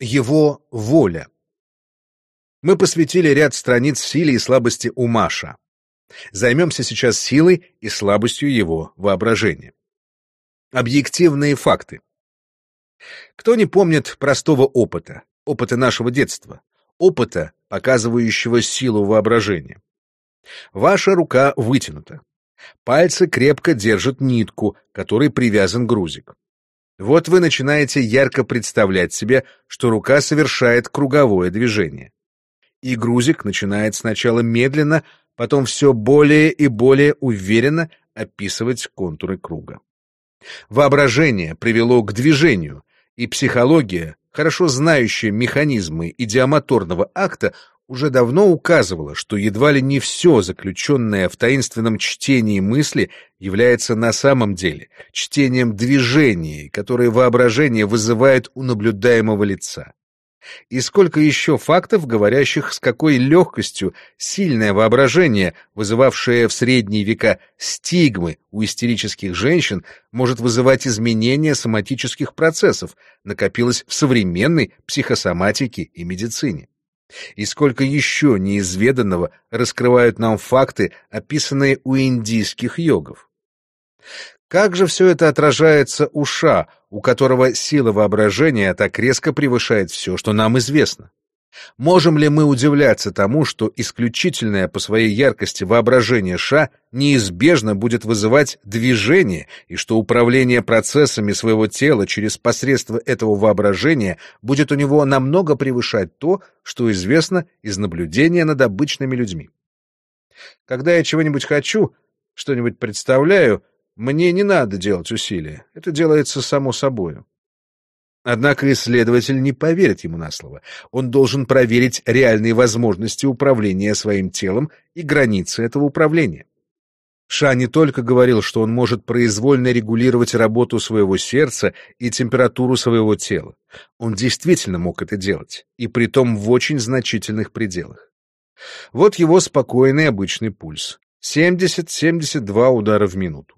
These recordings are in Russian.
Его воля. Мы посвятили ряд страниц силе и слабости у Маша. Займемся сейчас силой и слабостью его воображения. Объективные факты. Кто не помнит простого опыта, опыта нашего детства, опыта, показывающего силу воображения? Ваша рука вытянута. Пальцы крепко держат нитку, которой привязан грузик. Вот вы начинаете ярко представлять себе, что рука совершает круговое движение. И грузик начинает сначала медленно, потом все более и более уверенно описывать контуры круга. Воображение привело к движению, и психология, хорошо знающая механизмы идиомоторного акта, уже давно указывала, что едва ли не все, заключенное в таинственном чтении мысли, является на самом деле чтением движений, которые воображение вызывает у наблюдаемого лица. И сколько еще фактов, говорящих, с какой легкостью сильное воображение, вызывавшее в средние века стигмы у истерических женщин, может вызывать изменения соматических процессов, накопилось в современной психосоматике и медицине. И сколько еще неизведанного раскрывают нам факты, описанные у индийских йогов. Как же все это отражается у Ша, у которого сила воображения так резко превышает все, что нам известно? Можем ли мы удивляться тому, что исключительное по своей яркости воображение Ша неизбежно будет вызывать движение, и что управление процессами своего тела через посредство этого воображения будет у него намного превышать то, что известно из наблюдения над обычными людьми? Когда я чего-нибудь хочу, что-нибудь представляю, мне не надо делать усилия, это делается само собою. Однако исследователь не поверит ему на слово. Он должен проверить реальные возможности управления своим телом и границы этого управления. Ша не только говорил, что он может произвольно регулировать работу своего сердца и температуру своего тела. Он действительно мог это делать, и притом в очень значительных пределах. Вот его спокойный обычный пульс. 70-72 удара в минуту.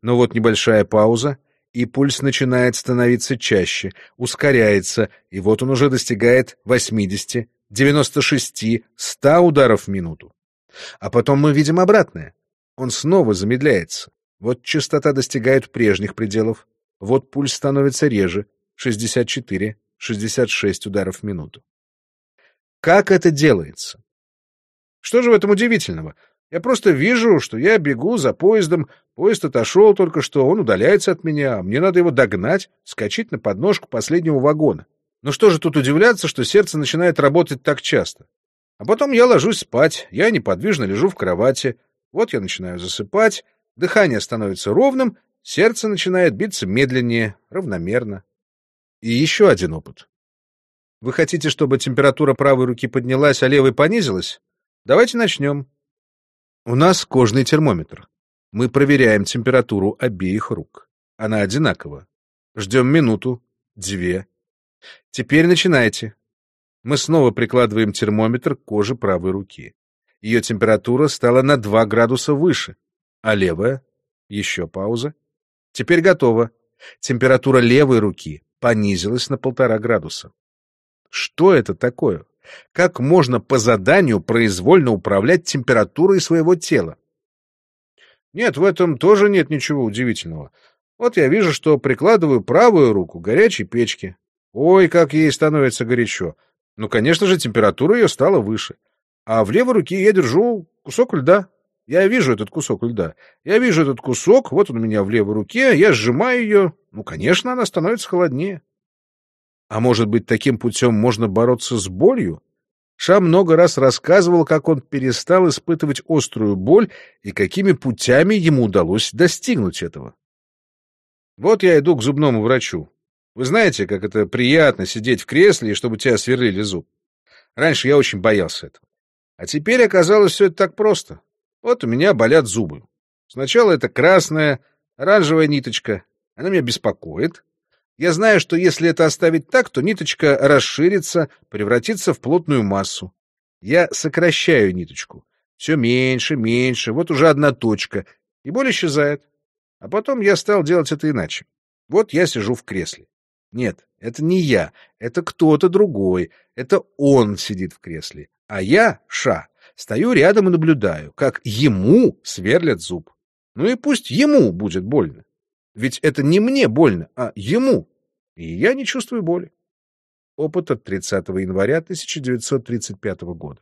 Но вот небольшая пауза, и пульс начинает становиться чаще, ускоряется, и вот он уже достигает 80, 96, 100 ударов в минуту. А потом мы видим обратное. Он снова замедляется. Вот частота достигает прежних пределов. Вот пульс становится реже, 64, 66 ударов в минуту. Как это делается? Что же в этом удивительного? Я просто вижу, что я бегу за поездом, поезд отошел только что, он удаляется от меня, мне надо его догнать, скачать на подножку последнего вагона. Ну что же тут удивляться, что сердце начинает работать так часто? А потом я ложусь спать, я неподвижно лежу в кровати, вот я начинаю засыпать, дыхание становится ровным, сердце начинает биться медленнее, равномерно. И еще один опыт. Вы хотите, чтобы температура правой руки поднялась, а левой понизилась? Давайте начнем. У нас кожный термометр. Мы проверяем температуру обеих рук. Она одинакова. Ждем минуту, две. Теперь начинайте. Мы снова прикладываем термометр к коже правой руки. Ее температура стала на 2 градуса выше. А левая? Еще пауза. Теперь готово. Температура левой руки понизилась на полтора градуса. Что это такое? Как можно по заданию произвольно управлять температурой своего тела? Нет, в этом тоже нет ничего удивительного. Вот я вижу, что прикладываю правую руку к горячей печке. Ой, как ей становится горячо. Ну, конечно же, температура ее стала выше. А в левой руке я держу кусок льда. Я вижу этот кусок льда. Я вижу этот кусок, вот он у меня в левой руке, я сжимаю ее. Ну, конечно, она становится холоднее. А может быть, таким путем можно бороться с болью? Ша много раз рассказывал, как он перестал испытывать острую боль и какими путями ему удалось достигнуть этого. Вот я иду к зубному врачу. Вы знаете, как это приятно сидеть в кресле, и чтобы тебя сверлили зуб. Раньше я очень боялся этого. А теперь оказалось все это так просто. Вот у меня болят зубы. Сначала это красная, оранжевая ниточка. Она меня беспокоит. Я знаю, что если это оставить так, то ниточка расширится, превратится в плотную массу. Я сокращаю ниточку. Все меньше, меньше, вот уже одна точка, и боль исчезает. А потом я стал делать это иначе. Вот я сижу в кресле. Нет, это не я, это кто-то другой, это он сидит в кресле, а я, Ша, стою рядом и наблюдаю, как ему сверлят зуб. Ну и пусть ему будет больно. Ведь это не мне больно, а ему. И я не чувствую боли. Опыт от 30 января 1935 года.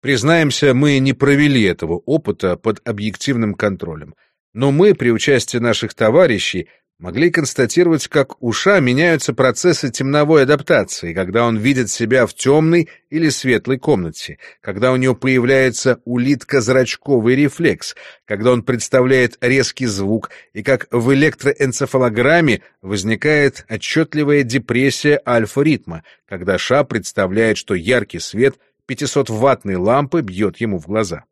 Признаемся, мы не провели этого опыта под объективным контролем, но мы при участии наших товарищей могли констатировать, как у Ша меняются процессы темновой адаптации, когда он видит себя в темной или светлой комнате, когда у него появляется улитко-зрачковый рефлекс, когда он представляет резкий звук, и как в электроэнцефалограмме возникает отчетливая депрессия альфа-ритма, когда Ша представляет, что яркий свет 500-ваттной лампы бьет ему в глаза.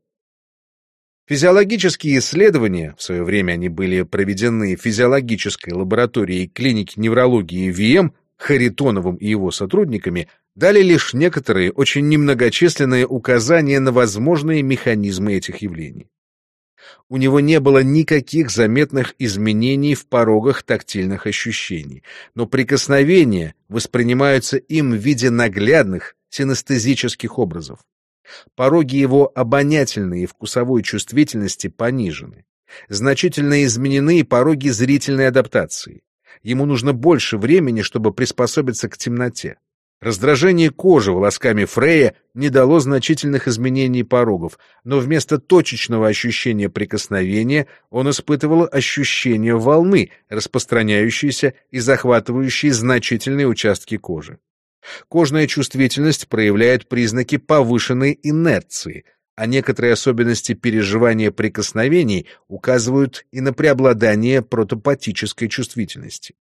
Физиологические исследования, в свое время они были проведены в физиологической лаборатории клиники неврологии ВМ Харитоновым и его сотрудниками, дали лишь некоторые очень немногочисленные указания на возможные механизмы этих явлений. У него не было никаких заметных изменений в порогах тактильных ощущений, но прикосновения воспринимаются им в виде наглядных синестезических образов. Пороги его обонятельной и вкусовой чувствительности понижены. Значительно изменены пороги зрительной адаптации. Ему нужно больше времени, чтобы приспособиться к темноте. Раздражение кожи волосками Фрея не дало значительных изменений порогов, но вместо точечного ощущения прикосновения он испытывал ощущение волны, распространяющейся и захватывающей значительные участки кожи. Кожная чувствительность проявляет признаки повышенной инерции, а некоторые особенности переживания прикосновений указывают и на преобладание протопатической чувствительности.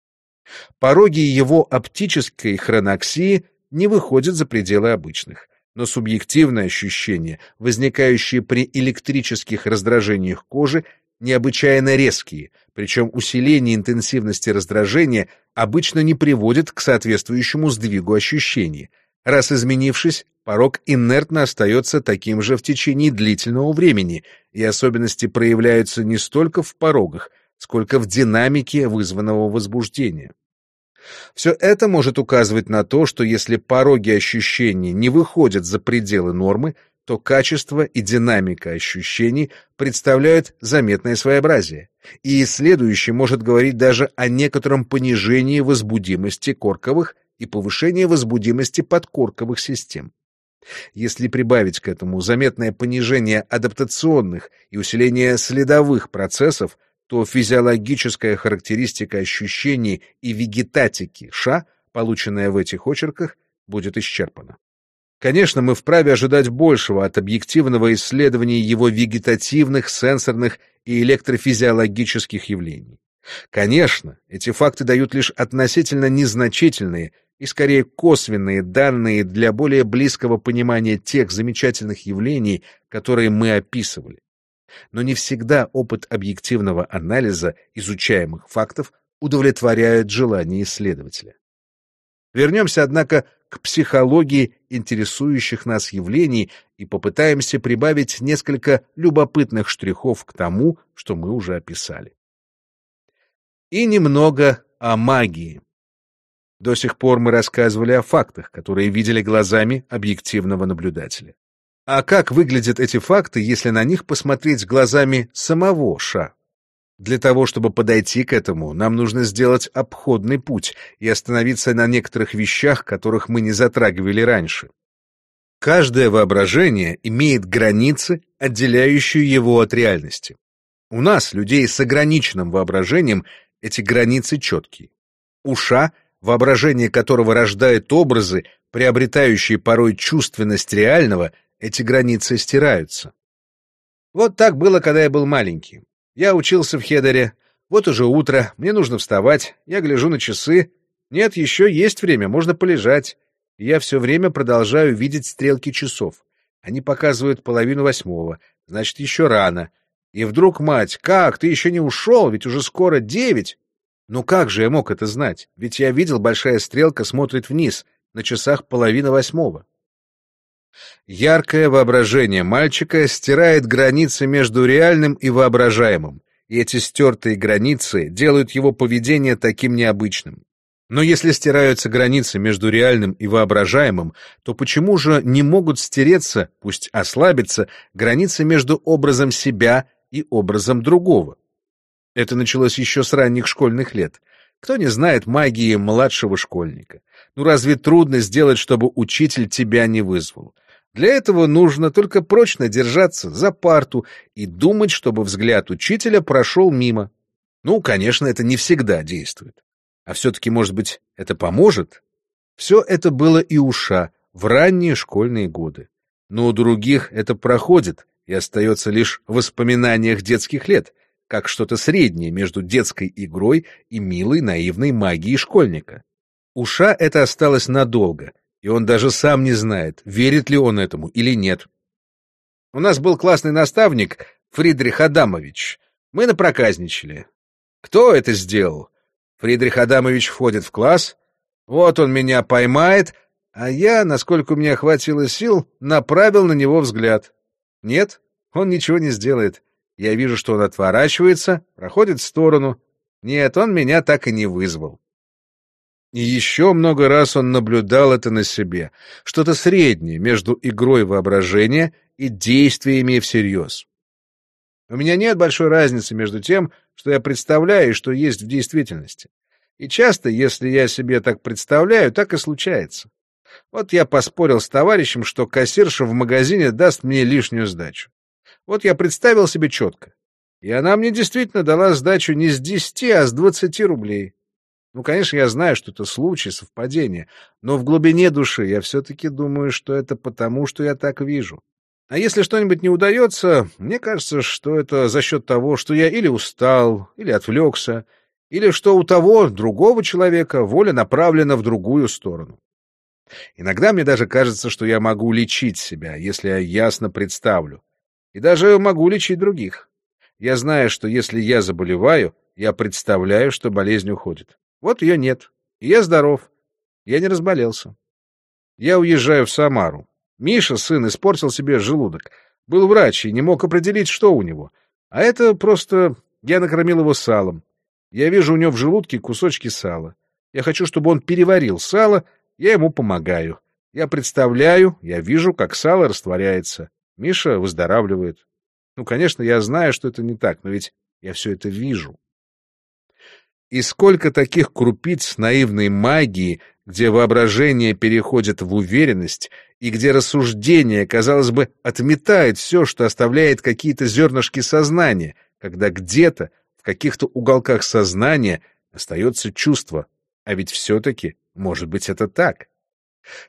Пороги его оптической хроноксии не выходят за пределы обычных, но субъективные ощущения, возникающие при электрических раздражениях кожи, необычайно резкие, причем усиление интенсивности раздражения обычно не приводит к соответствующему сдвигу ощущений. Раз изменившись, порог инертно остается таким же в течение длительного времени, и особенности проявляются не столько в порогах, сколько в динамике вызванного возбуждения. Все это может указывать на то, что если пороги ощущений не выходят за пределы нормы, то качество и динамика ощущений представляют заметное своеобразие, и следующий может говорить даже о некотором понижении возбудимости корковых и повышении возбудимости подкорковых систем. Если прибавить к этому заметное понижение адаптационных и усиление следовых процессов, то физиологическая характеристика ощущений и вегетатики ша, полученная в этих очерках, будет исчерпана. Конечно, мы вправе ожидать большего от объективного исследования его вегетативных, сенсорных и электрофизиологических явлений. Конечно, эти факты дают лишь относительно незначительные и скорее косвенные данные для более близкого понимания тех замечательных явлений, которые мы описывали. Но не всегда опыт объективного анализа изучаемых фактов удовлетворяет желание исследователя. Вернемся, однако, к психологии интересующих нас явлений и попытаемся прибавить несколько любопытных штрихов к тому, что мы уже описали. И немного о магии. До сих пор мы рассказывали о фактах, которые видели глазами объективного наблюдателя. А как выглядят эти факты, если на них посмотреть глазами самого Ша? Для того, чтобы подойти к этому, нам нужно сделать обходный путь и остановиться на некоторых вещах, которых мы не затрагивали раньше. Каждое воображение имеет границы, отделяющие его от реальности. У нас, людей с ограниченным воображением, эти границы четкие. Уша, воображение которого рождает образы, приобретающие порой чувственность реального, эти границы стираются. Вот так было, когда я был маленький. Я учился в Хедере. Вот уже утро, мне нужно вставать. Я гляжу на часы. Нет, еще есть время, можно полежать. Я все время продолжаю видеть стрелки часов. Они показывают половину восьмого, значит, еще рано. И вдруг, мать, как, ты еще не ушел, ведь уже скоро девять. Ну как же я мог это знать? Ведь я видел, большая стрелка смотрит вниз, на часах половина восьмого. Яркое воображение мальчика стирает границы между реальным и воображаемым, и эти стертые границы делают его поведение таким необычным. Но если стираются границы между реальным и воображаемым, то почему же не могут стереться, пусть ослабиться, границы между образом себя и образом другого? Это началось еще с ранних школьных лет. Кто не знает магии младшего школьника? Ну разве трудно сделать, чтобы учитель тебя не вызвал? Для этого нужно только прочно держаться за парту и думать, чтобы взгляд учителя прошел мимо. Ну, конечно, это не всегда действует. А все-таки, может быть, это поможет? Все это было и у Ша в ранние школьные годы. Но у других это проходит и остается лишь в воспоминаниях детских лет, как что-то среднее между детской игрой и милой наивной магией школьника. У Ша это осталось надолго, и он даже сам не знает, верит ли он этому или нет. У нас был классный наставник Фридрих Адамович. Мы напроказничали. Кто это сделал? Фридрих Адамович входит в класс, вот он меня поймает, а я, насколько у меня хватило сил, направил на него взгляд. Нет, он ничего не сделает. Я вижу, что он отворачивается, проходит в сторону. Нет, он меня так и не вызвал. И еще много раз он наблюдал это на себе, что-то среднее между игрой воображения и действиями всерьез. У меня нет большой разницы между тем, что я представляю и что есть в действительности. И часто, если я себе так представляю, так и случается. Вот я поспорил с товарищем, что кассирша в магазине даст мне лишнюю сдачу. Вот я представил себе четко. И она мне действительно дала сдачу не с десяти, а с двадцати рублей. Ну, конечно, я знаю, что это случай, совпадение, но в глубине души я все-таки думаю, что это потому, что я так вижу. А если что-нибудь не удается, мне кажется, что это за счет того, что я или устал, или отвлекся, или что у того, другого человека, воля направлена в другую сторону. Иногда мне даже кажется, что я могу лечить себя, если я ясно представлю. И даже могу лечить других. Я знаю, что если я заболеваю, я представляю, что болезнь уходит. Вот ее нет. Я здоров. Я не разболелся. Я уезжаю в Самару. Миша, сын, испортил себе желудок. Был врач и не мог определить, что у него. А это просто... Я накормил его салом. Я вижу у него в желудке кусочки сала. Я хочу, чтобы он переварил сало, я ему помогаю. Я представляю, я вижу, как сало растворяется. Миша выздоравливает. Ну, конечно, я знаю, что это не так, но ведь я все это вижу. И сколько таких крупиц наивной магии, где воображение переходит в уверенность, и где рассуждение, казалось бы, отметает все, что оставляет какие-то зернышки сознания, когда где-то, в каких-то уголках сознания, остается чувство. А ведь все-таки, может быть, это так.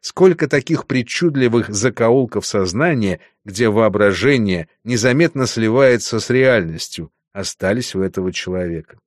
Сколько таких причудливых закоулков сознания, где воображение незаметно сливается с реальностью, остались у этого человека.